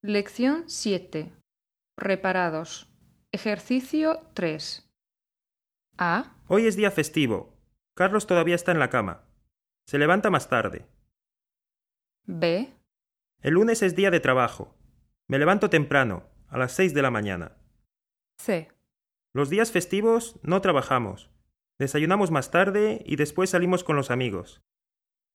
Lección 7. Reparados. Ejercicio 3. A. Hoy es día festivo. Carlos todavía está en la cama. Se levanta más tarde. B. El lunes es día de trabajo. Me levanto temprano, a las seis de la mañana. C. Los días festivos no trabajamos. Desayunamos más tarde y después salimos con los amigos.